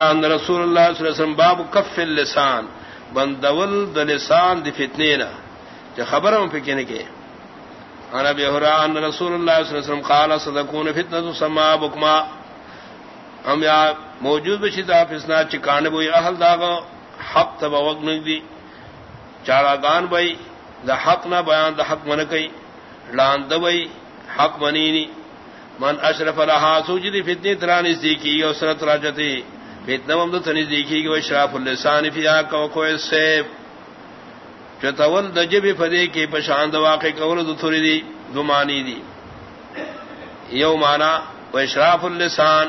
ان رسول اللہ صلی اللہ علیہ وسلم باب کف اللسان، بندول د لسان دی فتنینا. جو خبر ہم پکنے کے انا بہرا ان رسول اللہ صلی اللہ علیہ وسلم قال، صدقون فتنه سما بکما. ہم یا موجود بشی دا فسنا چکان بوئی اہل داغ حق تب وقت دی. چارا گان بھائی دا حق نہ بیان، دا حق من کئی. لان دبئی حق منینی من اشرف لها سوجدی فتنی ترانی سیکی اور سرت راجتی. فتنم دو تنی دیکھی گی و اشراف اللسان فی آکا و کوئی سیب۔ جو تول دجب فدے کی پشاند واقع کول دو تھوری دی، دو مانی دی۔ یو مانا و اشراف اللسان،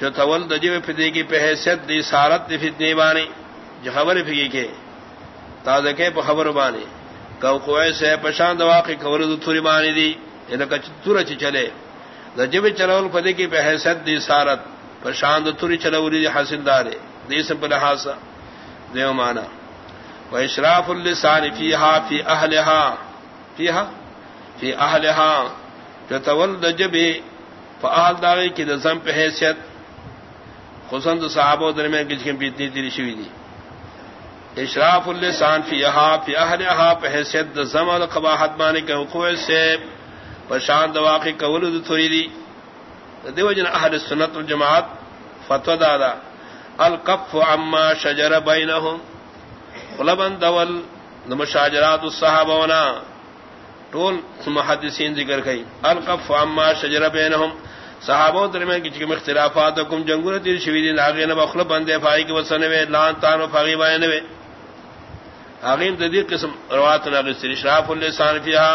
جو تول دجب فدے کی پہیست دی، سارت دی فتنی بانی۔ جو خبر فکی کے، تازہ کے پا خبر بانی۔ کو کوئی سیب پشاند واقع کول دو تھوری بانی دی یعنی یہ لکا تورا چی چلے۔ دجب چلول فدے کی پہیست دی، سارت۔ پرشاند تری چلوری حاصل دارے دیسم پر لحاظ دیو مانا و اشراف اللسان فیہا فی اہلہا، فیہا؟ فی اہلہا جو تولد جبی فا اہل داغی کی دزم پہ حیثیت۔ خصند صحابہ درمیان کچھ کم بیتنی تیری شوی دی۔ اشراف اللسان فیہا فی اہلہا پہ حیثیت دزم القباحت مانے کے حقوع سے پرشاند واقعی قولد تری دی۔ دیو جن اہل سنت الجماعت فتو دادا القف عما شجر بینہم قلبن دول نمشاجرات الصحابہ ونا طول محدثین ذکر کئی، القف عما شجر بینہم، صحابہ درمیان کی چکم اختلافات کم جنگور تیر شویدین آگے نبا خلب بندے فائی کی وسنوے لان تان و فاغی بائنوے آگیم تدیر قسم رواتنا غسر، اشراف اللسان فیہا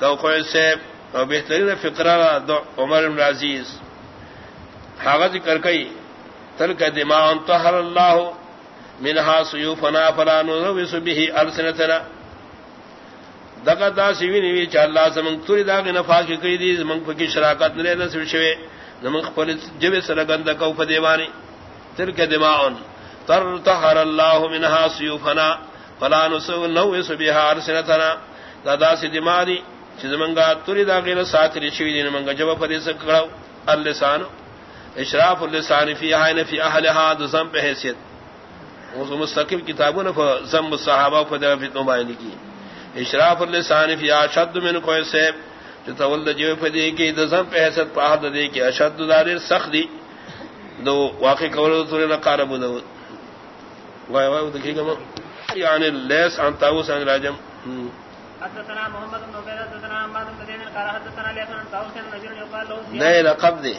کو سیب اور بہترین فکرہ عمر بن عزیز. حاغت کر کئی تل کا دماغ طہر اللہ منہا سیوفنا فلا نروس به السنتنا. دغه داسې ویني وی چې الله زمون توري داغه نفاق کوي دي زمون په کې شراکت نه نه شوي زمون خپل جبه سره غند کو په دیوانی تل کا دماغ تر طهر الله منها سيوفنا فلا نروس بها السنتنا. دا داسې دماغي چې زمونږه توري داغه نه ساتري شوی دي زمونږه جواب په دې سره اللسان اشراف اللسان فی عین فی اهلها ذم په حیثیت۔ اس مستقل کتابوں نے ضم صحابہ کو دغه فتنه بیان کی۔ اشراف اللسان فی اشد من کوئی سے جو تولد جو فدی کی ذم په حیثیت په حد دی کی۔ اشد دار سخت دی۔ دو واقع کول تو نے قرب دو وای وای دکی گم یعنی لیس ان تاوس ان راجم حدثنا محمد بن عبيد حدثنا عماد بن زيد قال حدثنا ليس عن تاوس النبي يقال له نہیں لقب دے۔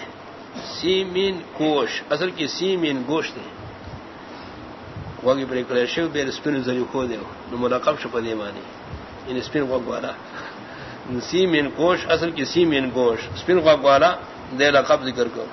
سیمین کوش اصل کی سیمین گوشت ہے وگی پر کلے شو بیر سپین زری کھو دے۔ نو ملقب شپ دے مانی ان سپین وگ والا۔ سیمین کوش اصل کی سیمین گوش سپین وگ والا دے لقب ذکر کو